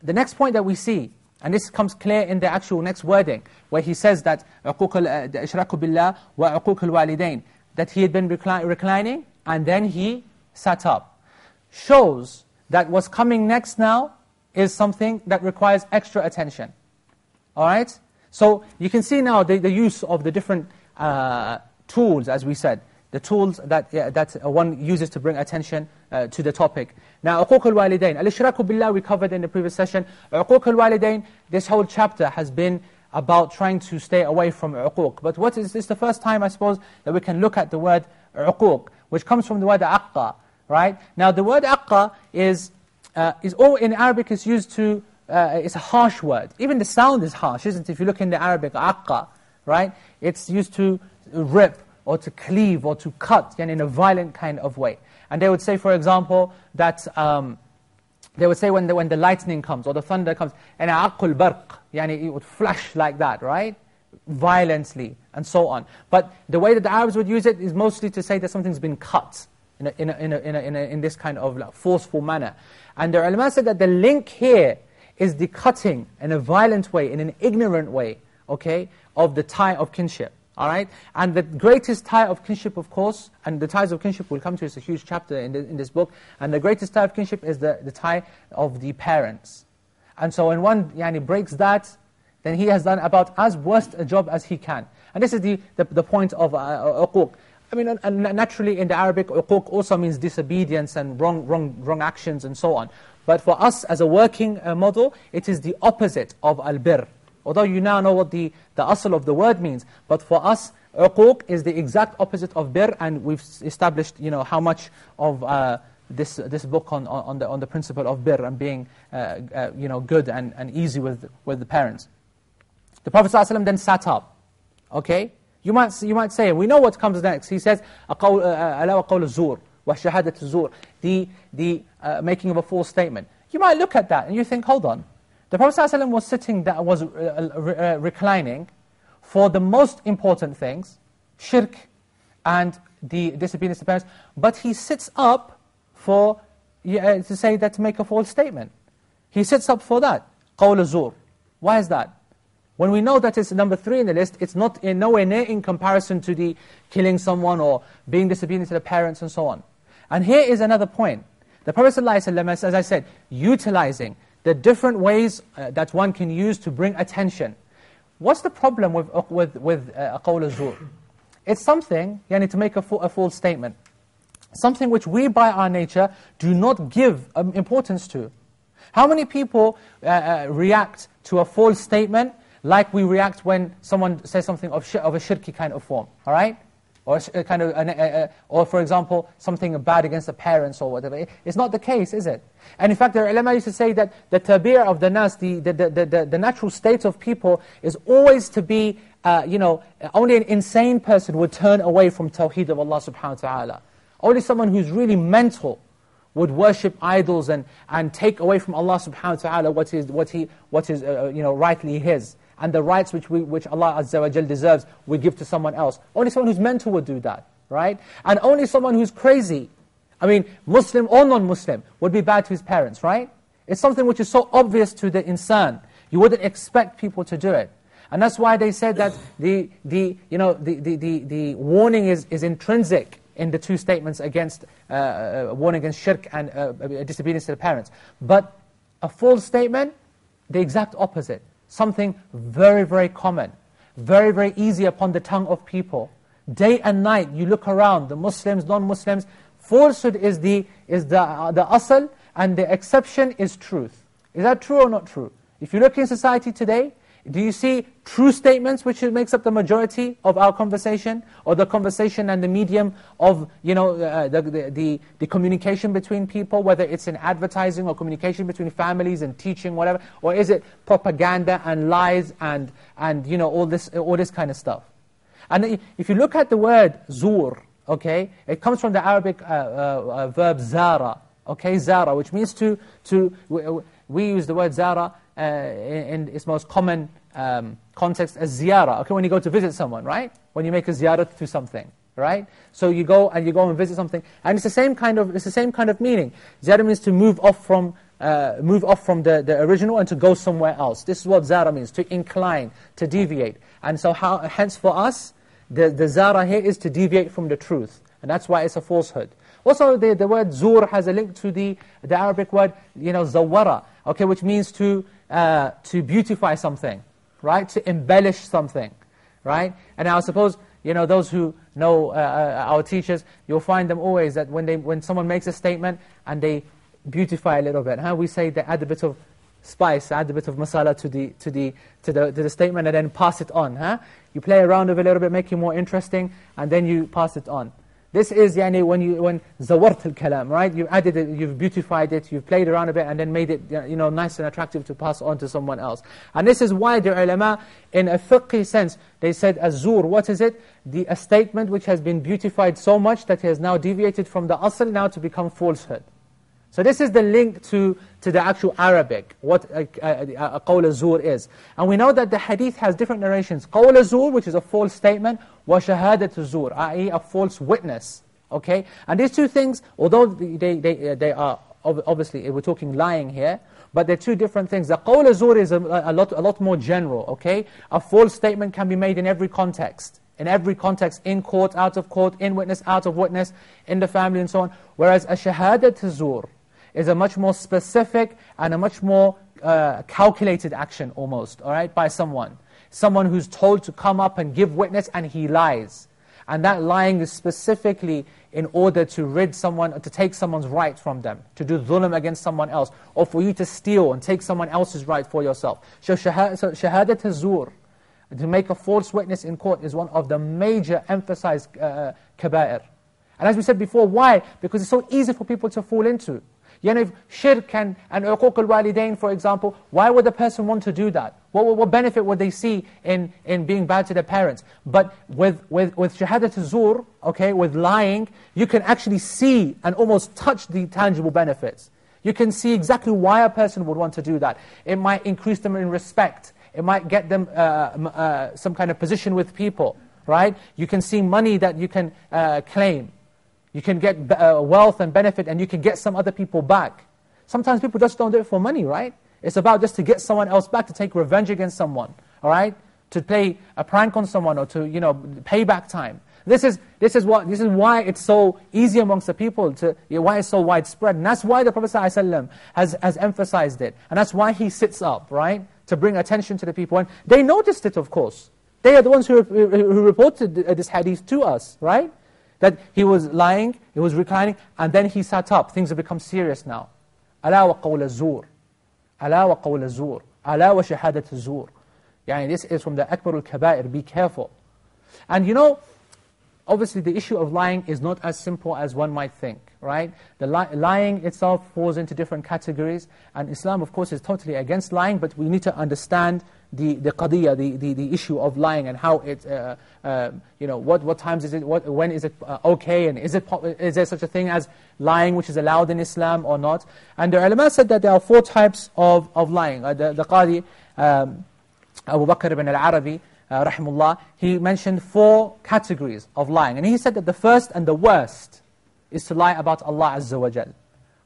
the next point that we see, and this comes clear in the actual next wording, where he says that عقوق الإشراك بالله وعقوق الوالدين, that he had been reclining and then he sat up. Shows that what's coming next now is something that requires extra attention. All right? So you can see now the, the use of the different uh, tools, as we said, the tools that, yeah, that one uses to bring attention uh, to the topic. Now, عقوق الوالدين. Al-Ishraku Billah we covered in the previous session. عقوق الوالدين, this whole chapter has been about trying to stay away from uquq. But what is this the first time, I suppose, that we can look at the word uquq, which comes from the word aqqa, right? Now the word aqqa is, uh, is all in Arabic is used to, uh, it's a harsh word. Even the sound is harsh, isn't it? If you look in the Arabic, aqqa, right? It's used to rip or to cleave or to cut and in a violent kind of way. And they would say, for example, that um, they would say when the, when the lightning comes or the thunder comes, and aqul barq, yani it would flash like that, right? Violently and so on. But the way that the Arabs would use it is mostly to say that something's been cut in, a, in, a, in, a, in, in, in this kind of like forceful manner. And the ulama said that the link here is the cutting in a violent way, in an ignorant way, okay, of the tie of kinship. All right? And the greatest tie of kinship, of course, and the ties of kinship will come to, it's a huge chapter in, the, in this book, and the greatest tie of kinship is the, the tie of the parents. And so when one yani, breaks that, then he has done about as worst a job as he can. And this is the, the, the point of uh, uquq. I mean, naturally in the Arabic, uquq also means disobedience and wrong, wrong, wrong actions and so on. But for us as a working uh, model, it is the opposite of al-birr. Although you now know what the, the asl of the word means, but for us, uquq is the exact opposite of bir, and we've established, you know, how much of uh, this, this book on, on, the, on the principle of bir and being, uh, uh, you know, good and, and easy with, with the parents. The Prophet ﷺ then sat up, okay? You might, you might say, we know what comes next. He says, أَلَا وَقَوْلُ الزُّورِ وَشَهَادَةُ الزُّورِ The, the uh, making of a false statement. You might look at that and you think, hold on, the Prophet ﷺ was sitting, that was uh, uh, reclining for the most important things, shirk and the disobedience to parents, but he sits up for, uh, to say that, to make a false statement. He sits up for that, قول zur. Why is that? When we know that it's number three in the list, it's not in nowhere near in comparison to the killing someone or being disobedient to the parents and so on. And here is another point. The Prophet ﷺ, as I said, utilizing the different ways uh, that one can use to bring attention. What's the problem with, with, with uh, qawl al It's something, yani to make a full, a full statement, something which we by our nature do not give um, importance to. How many people uh, uh, react to a false statement like we react when someone says something of, of a shirky kind of form, all right? Or kind of, uh, or for example, something bad against the parents or whatever. It's not the case, is it? And in fact, the ulama used to say that the tabir of the nas, the, the, the, the, the natural state of people is always to be, uh, you know, only an insane person would turn away from tawheed of Allah subhanahu wa ta'ala. Only someone who's really mental would worship idols and, and take away from Allah subhanahu wa ta'ala what is, what he, what is uh, you know, rightly His and the rights which, we, which Allah Azza wa Jal deserves, we give to someone else. Only someone who's mental would do that, right? And only someone who's crazy, I mean, Muslim or non-Muslim, would be bad to his parents, right? It's something which is so obvious to the insan. You wouldn't expect people to do it. And that's why they said that the, the, you know, the, the, the, the warning is, is intrinsic in the two statements against, uh, uh, warning against shirk and uh, disobedience to the parents. But a false statement, the exact opposite something very, very common, very, very easy upon the tongue of people. Day and night, you look around, the Muslims, non-Muslims, falsehood is the, is the, uh, the asal, and the exception is truth. Is that true or not true? If you look in society today, do you see true statements which makes up the majority of our conversation? Or the conversation and the medium of you know, uh, the, the, the, the, communication between people, whether it's in advertising or communication between families and teaching, whatever? Or is it propaganda and lies and, and you know, all, this, all this kind of stuff? And if you look at the word zur, okay, it comes from the Arabic uh, uh, uh verb zara, okay, zara, which means to, to we, we use the word zara uh, in, its most common um, context as ziyarah. Okay, when you go to visit someone, right? When you make a ziyarah to something, right? So you go and you go and visit something, and it's the same kind of it's the same kind of meaning. Ziyarah means to move off from uh, move off from the, the original and to go somewhere else. This is what zara means, to incline, to deviate. And so how, hence for us, the, the zara here is to deviate from the truth. And that's why it's a falsehood. Also, the, the word zur has a link to the, the Arabic word, you know, zawara, okay, which means to uh, to beautify something, right? To embellish something, right? And I suppose, you know, those who know uh, uh, our teachers, you'll find them always that when, they, when someone makes a statement and they beautify a little bit, huh? we say they add a bit of spice, add a bit of masala to the, to the, to the, to the statement and then pass it on. Huh? You play around with it a little bit, make it more interesting, and then you pass it on. This is yani, when you when zawart al-kalam, right? You've added it, you've beautified it, you've played around a bit and then made it uh, you know, nice and attractive to pass on to someone else. And this is why the ulama, in a fiqh sense, they said azur, what is it? The, a statement which has been beautified so much that it has now deviated from the asl now to become falsehood. So this is the link to, to the actual Arabic, what a, a qawl zur is. And we know that the hadith has different narrations. Qawl zur, which is a false statement, wa shahadat zur, i.e. a false witness. Okay? And these two things, although they, they, they uh, are, obviously, uh, we're talking lying here, but they're two different things. The qawl zur is a, a, lot, a lot more general, okay? A false statement can be made in every context in every context, in court, out of court, in witness, out of witness, in the family and so on. Whereas a shahadat zur, is a much more specific and a much more uh, calculated action almost, all right, by someone. Someone who's told to come up and give witness and he lies. And that lying is specifically in order to rid someone, to take someone's right from them, to do dhulm against someone else, or for you to steal and take someone else's right for yourself. So, shahadat zur, to make a false witness in court is one of the major emphasized uh, kaba'ir. And as we said before, why? Because it's so easy for people to fall into. If shirk and, and uquq al-walidain, for example, why would the person want to do that? What, what benefit would they see in, in being bad to their parents? But with, with, with shahadat zur, okay, with lying, you can actually see and almost touch the tangible benefits. You can see exactly why a person would want to do that. It might increase them in respect. It might get them uh, uh, some kind of position with people, right? You can see money that you can uh, claim. You can get uh, wealth and benefit and you can get some other people back. Sometimes people just don't do it for money, right? It's about just to get someone else back, to take revenge against someone, all right? To play a prank on someone or to, you know, pay back time. This is, this, is what, this is why it's so easy amongst the people, to, why it's so widespread. And that's why the Prophet ﷺ has, has emphasized it. And that's why he sits up, right? To bring attention to the people. And they noticed it, of course. They are the ones who, who reported this hadith to us, right? that he was lying, he was reclining, and then he sat up. Things have become serious now. ألا وقول الزور ألا وقول الزور ألا وشهادة الزور يعني this is from the Akbar al-Kabair, be careful. And you know, obviously the issue of lying is not as simple as one might think, right? The li lying itself falls into different categories, and Islam of course is totally against lying, but we need to understand the, the qadiyya, the, the, the issue of lying and how it, uh, uh, you know, what, what times is it, what, when is it uh, okay, and is, it, is there such a thing as lying which is allowed in Islam or not? And the ulama said that there are four types of, of lying. Uh, the, the qadi, um, Abu Bakr ibn al-Arabi, uh, rahimullah, he mentioned four categories of lying. And he said that the first and the worst is to lie about Allah Azza wa Jal.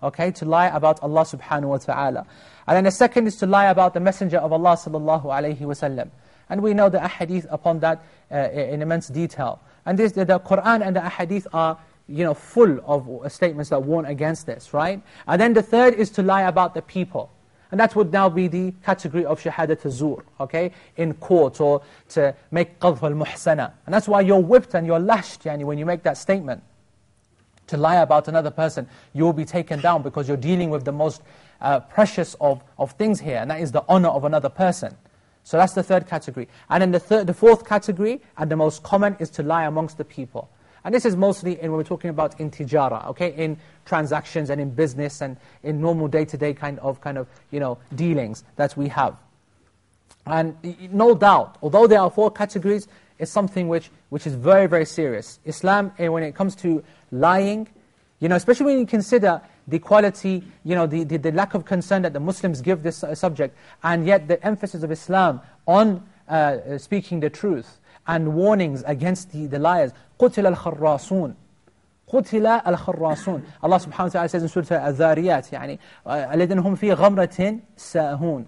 Okay, to lie about Allah subhanahu wa ta'ala. And then the second is to lie about the Messenger of Allah sallallahu alayhi wasallam. And we know the ahadith upon that uh, in immense detail. And this, the, the Qur'an and the ahadith are you know, full of statements that warn against this, right? And then the third is to lie about the people. And that would now be the category of shahadat zur, okay? In court or to make qadh al-muhsana. And that's why you're whipped and you're lashed yani, when you make that statement. To lie about another person, you will be taken down because you're dealing with the most uh, precious of, of things here, and that is the honor of another person. So that's the third category. And then the, third, the fourth category, and the most common, is to lie amongst the people. And this is mostly in when we're talking about in tijara, okay, in transactions and in business and in normal day-to-day -day kind of kind of you know dealings that we have. And no doubt, although there are four categories, it's something which which is very very serious. Islam, eh, when it comes to lying, you know, especially when you consider the quality, you know, the, the, the, lack of concern that the Muslims give this uh, subject, and yet the emphasis of Islam on uh, speaking the truth, and warnings against the, the liars. قُتِلَ الْخَرَّاسُونَ قُتِلَ الْخَرَّاسُونَ Allah subhanahu wa ta'ala says in Surah Al-Dhariyat, يعني, الَّذِينَ هُمْ فِي غَمْرَةٍ سَاهُونَ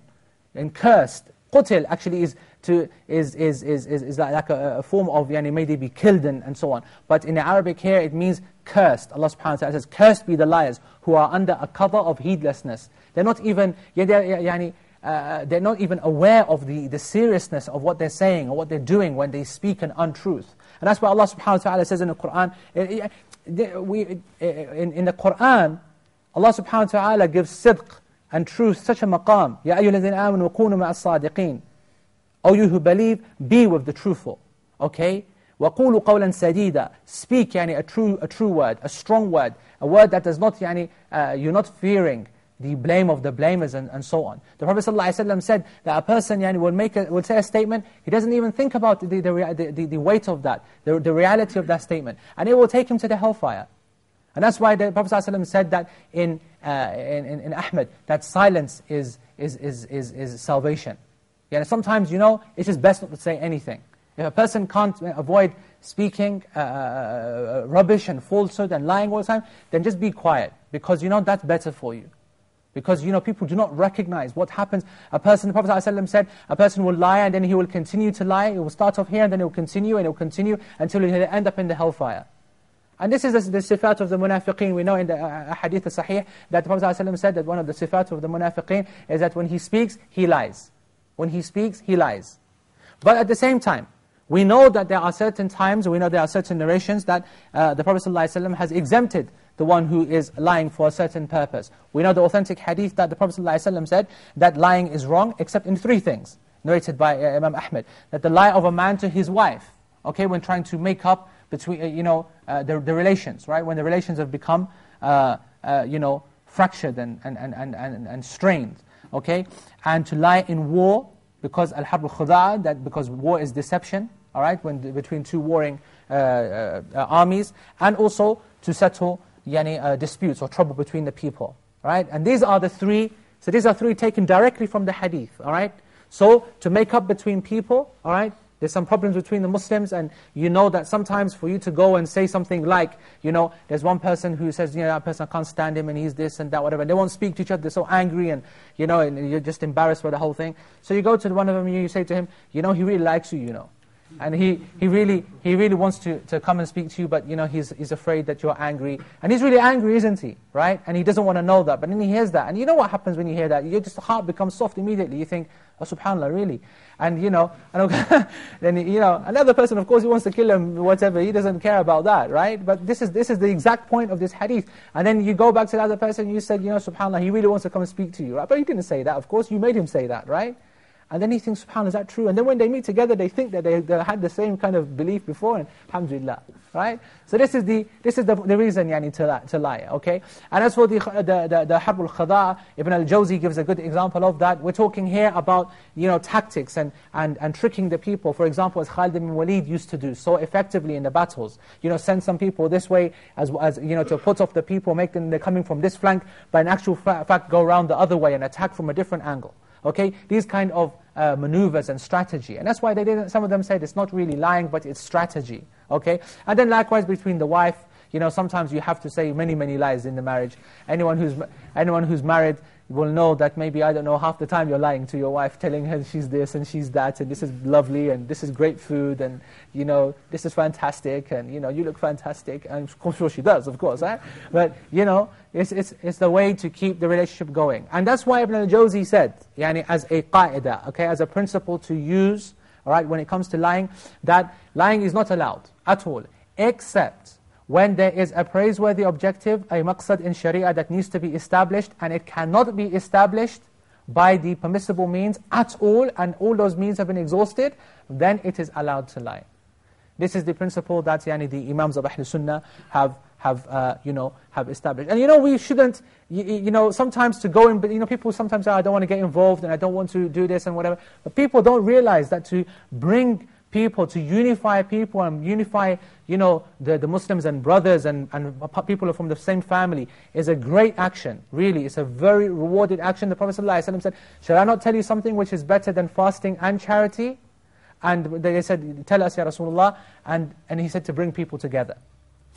And cursed. قُتِل actually is to is is is is, is like a, a, form of yani may they be killed and, and so on. But in the Arabic here it means cursed. Allah subhanahu wa ta'ala says, cursed be the liars who are under a cover of heedlessness. They're not even they're, yani, uh, they're not even aware of the, the seriousness of what they're saying or what they're doing when they speak an untruth. And that's why Allah subhanahu wa ta'ala says in the Qur'an, eh, eh, we, eh, in, in the Qur'an, Allah subhanahu wa ta'ala gives sidq and truth such a maqam. يَا أَيُّ الَّذِينَ آمَنُوا وَكُونُوا مَعَ الصَّادِقِينَ O you who believe, be with the truthful. Okay? وَقُولُوا قَوْلًا سَدِيدًا Speak yani, a, true, a true word, a strong word, a word that does not, yani, uh, you're not fearing the blame of the blamers and, and so on. The Prophet ﷺ said that a person yani, will, make a, will say a statement, he doesn't even think about the, the, the, the weight of that, the, the reality of that statement. And it will take him to the hellfire. And that's why the Prophet ﷺ said that in, uh, in, in, in Ahmed, that silence is, is, is, is, is salvation. Yeah, sometimes, you know, it's just best not to say anything. If a person can't avoid speaking uh, uh, uh, rubbish and falsehood and lying all the time, then just be quiet. Because, you know, that's better for you. Because, you know, people do not recognize what happens. A person, the Prophet ﷺ said, a person will lie and then he will continue to lie. He will start off here and then he will continue and he will continue until he will end up in the hellfire. And this is the, the sifat of the munafiqeen. We know in the uh, hadith sahih that the Prophet ﷺ said that one of the sifat of the munafiqeen is that when he speaks, he lies. When he speaks, he lies. But at the same time, we know that there are certain times, we know there are certain narrations that uh, the Prophet ﷺ has exempted the one who is lying for a certain purpose. We know the authentic hadith that the Prophet ﷺ said that lying is wrong except in three things, narrated by uh, Imam Ahmed. That the lie of a man to his wife, okay, when trying to make up between, uh, you know, uh, the, the relations, right? When the relations have become, uh, uh, you know, fractured and, and, and, and, and strained, okay? And to lie in war, because al-harb al that because war is deception, all right, when between two warring uh, uh, armies, and also to settle yani, uh, disputes or trouble between the people, right? And these are the three, so these are three taken directly from the hadith, all right? So, to make up between people, all right, there's some problems between the Muslims, and you know that sometimes for you to go and say something like, you know, there's one person who says, you know, that person, I can't stand him, and he's this and that, whatever, and they won't speak to each other, they're so angry, and, you know, and you're just embarrassed by the whole thing. So you go to one of them, and you say to him, you know, he really likes you, you know. And he, he, really, he really wants to, to come and speak to you, but you know, he's, he's afraid that you're angry. And he's really angry, isn't he? Right? And he doesn't want to know that. But then he hears that. And you know what happens when you hear that? Your just heart becomes soft immediately. You think, oh, subhanAllah, really? And you know, and then you know, another person, of course, he wants to kill him, whatever. He doesn't care about that, right? But this is, this is the exact point of this hadith. And then you go back to the other person, you said, you know, subhanAllah, he really wants to come and speak to you, right? But he didn't say that, of course. You made him say that, right? And then he thinks, subhanAllah, is that true? And then when they meet together, they think that they, they had the same kind of belief before, and alhamdulillah, right? So this is the, this is the, the reason yani, to, to lie, okay? And as for the, the, the, the Harb al-Khada, Ibn al-Jawzi gives a good example of that. We're talking here about, you know, tactics and, and, and tricking the people. For example, as Khalid ibn Walid used to do so effectively in the battles. You know, send some people this way, as, as you know, to put off the people, make them, they're coming from this flank, but in actual fact go around the other way and attack from a different angle. Okay, these kind of uh, maneuvers and strategy. And that's why they didn't, some of them said it's not really lying, but it's strategy. Okay, and then likewise between the wife, you know, sometimes you have to say many, many lies in the marriage. Anyone who's, anyone who's married, will know that maybe, I don't know, half the time you're lying to your wife, telling her she's this and she's that, and this is lovely, and this is great food, and, you know, this is fantastic, and, you know, you look fantastic, and of course she does, of course, right? But, you know, it's, it's, it's the way to keep the relationship going. And that's why Ibn al-Jawzi said, yani, as a qaida, okay, as a principle to use, all right, when it comes to lying, that lying is not allowed at all, except when there is a praiseworthy objective, a maqsad in sharia that needs to be established, and it cannot be established by the permissible means at all, and all those means have been exhausted, then it is allowed to lie. This is the principle that yani, the Imams of Ahl Sunnah have, have, uh, you know, have established. And you know, we shouldn't, you, you know, sometimes to go in, but you know, people sometimes say, I don't want to get involved, and I don't want to do this, and whatever. But people don't realize that to bring people, to unify people and unify you know, the, the Muslims and brothers and, and people from the same family is a great action, really. It's a very rewarded action. The Prophet ﷺ said, shall I not tell you something which is better than fasting and charity? And they said, tell us, Ya Rasulullah. And, and he said to bring people together.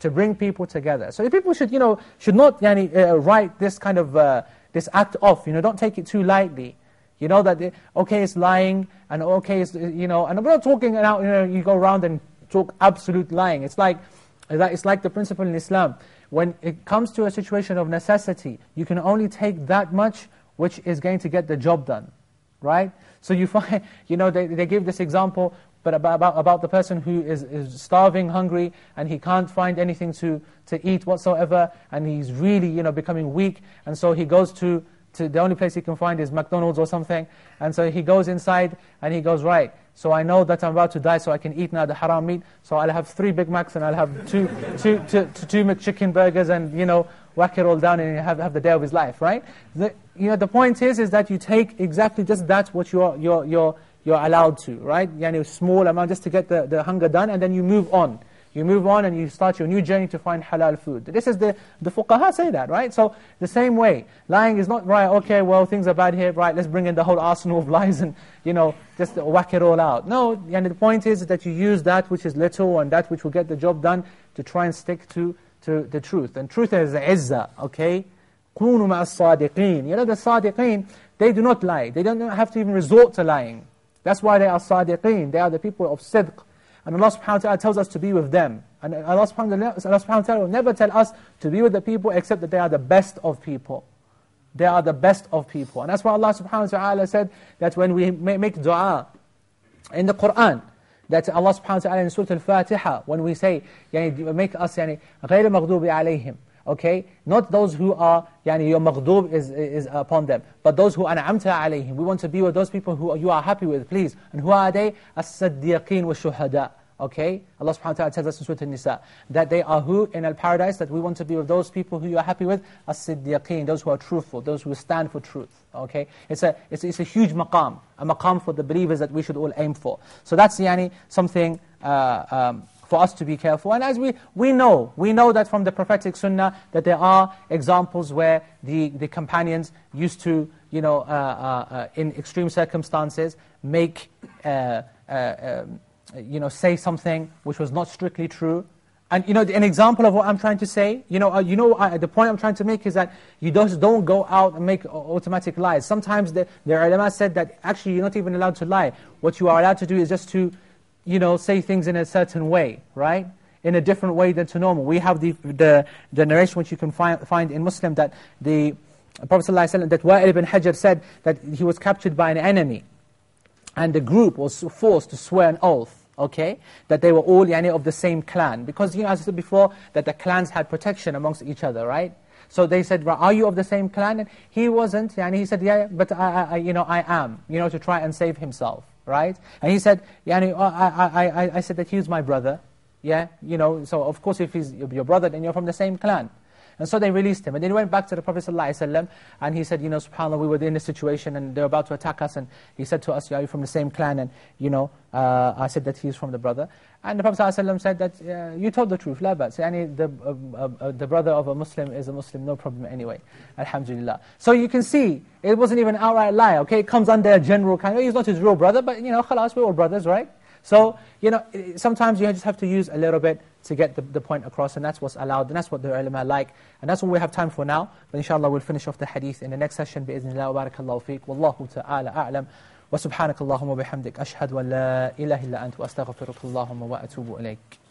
To bring people together. So people should, you know, should not yani, uh, write this kind of, uh, this act off. You know, don't take it too lightly. You know that, okay, it's lying, and okay, it's, you know, and I'm not talking now, you know, you go around and talk absolute lying. It's like, it's like the principle in Islam. When it comes to a situation of necessity, you can only take that much which is going to get the job done. Right? So you find, you know, they, they give this example but about, about, about the person who is, is starving, hungry, and he can't find anything to, to eat whatsoever, and he's really, you know, becoming weak, and so he goes to to, the only place he can find is McDonald's or something. And so he goes inside and he goes, right, so I know that I'm about to die so I can eat now the haram meat. So I'll have three Big Macs and I'll have two, two, two, two, two McChicken burgers and, you know, whack it all down and have, have the day of his life, right? The, you know, the point is, is that you take exactly just that what you're, you're, you're, you're allowed to, right? Yani small amount just to get the, the hunger done and then you move on. You move on and you start your new journey to find halal food. This is the, the fuqaha say that, right? So the same way, lying is not, right, okay, well, things are bad here, right, let's bring in the whole arsenal of lies and, you know, just whack it all out. No, and the point is that you use that which is little and that which will get the job done to try and stick to, to the truth. And truth is izzah, okay? كُونُوا مَعَ الصَّادِقِينَ You know, the sadiqeen, they do not lie. They don't have to even resort to lying. That's why they are sadiqeen. They are the people of sidq. And Allah subhanahu wa ta'ala tells us to be with them. And Allah subhanahu, Allah subhanahu wa ta'ala will never tell us to be with the people except that they are the best of people. They are the best of people. And that's why Allah subhanahu wa ta'ala said that when we make dua in the Qur'an, that Allah subhanahu wa ta'ala in Surah Al-Fatiha, when we say, yani, make us yani, غَيْرَ مَغْضُوبِ عَلَيْهِمْ Okay? Not those who are, yani your maghdub is, is upon them, but those who an'amta alayhim. We want to be with those people who you are happy with, please. And who are they? As-saddiqeen wa shuhada. Okay? Allah subhanahu wa ta'ala tells us in Surah An-Nisa that they are who in al-paradise, that we want to be with those people who you are happy with, as-siddiqeen, those who are truthful, those who stand for truth. Okay? It's a, it's, it's a huge maqam, a maqam for the believers that we should all aim for. So that's yani, something uh, um, for us to be careful. And as we, we know, we know that from the prophetic sunnah that there are examples where the, the companions used to, you know, uh, uh, uh in extreme circumstances, make, uh, uh, um, you know, say something which was not strictly true. And you know, an example of what I'm trying to say, you know, uh, you know, the point I'm trying to make is that you just don't go out and make automatic lies. Sometimes the, the ulama said that actually you're not even allowed to lie. What you are allowed to do is just to you know, say things in a certain way, right? In a different way than to normal. We have the, the, the narration which you can find, find in Muslim that the Prophet ﷺ, that Wa'il ibn Hujr said that he was captured by an enemy. And the group was forced to swear an oath, okay? That they were all yani, of the same clan. Because, you know, as I said before, that the clans had protection amongst each other, right? So they said, well, are you of the same clan? And he wasn't, and he said, yeah, but I, I, you know, I am, you know, to try and save himself right? And he said, Yani, oh, I, I, I, I said that he's my brother. Yeah, you know, so of course if he's your brother, then you're from the same clan. And so they released him. And then he went back to the Prophet ﷺ, and he said, you know, subhanAllah, we were in this situation, and they're about to attack us, and he said to us, yeah, you're from the same clan, and, you know, uh, I said that he's from the brother. And the Prophet ﷺ said that, uh, you told the truth, la ba. So, any, the, uh, uh, the brother of a Muslim is a Muslim, no problem anyway. Alhamdulillah. So you can see, it wasn't even outright lie, okay? It comes under a general kind of, he's not his real brother, but, you know, khalas, we're all brothers, right? So, you know, sometimes you just have to use a little bit to get the, the point across, and that's what's allowed, and that's what the ulama like. And that's what we have time for now. But inshallah, we'll finish off the hadith in the next session. بِإِذْنِ wa barakallahu fik. Wallahu ta'ala a'lam. وسبحانك اللهم وبحمدك أشهد أن لا إله إلا أنت وأستغفرك اللهم وأتوب إليك